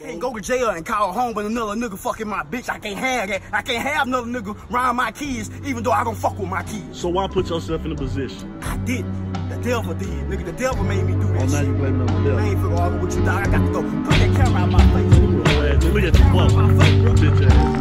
I can't go to jail and call home with another nigga fucking my bitch. I can't have that. I can't have another nigga around my kids, even though I don't fuck with my kids. So why put yourself in a position? I did. The devil did, nigga. The devil made me do that Oh, now shit. you blaming on the I ain't for argue with you, dog. I got to go. Put that camera out my face. Look at you, fuck, bitch ass.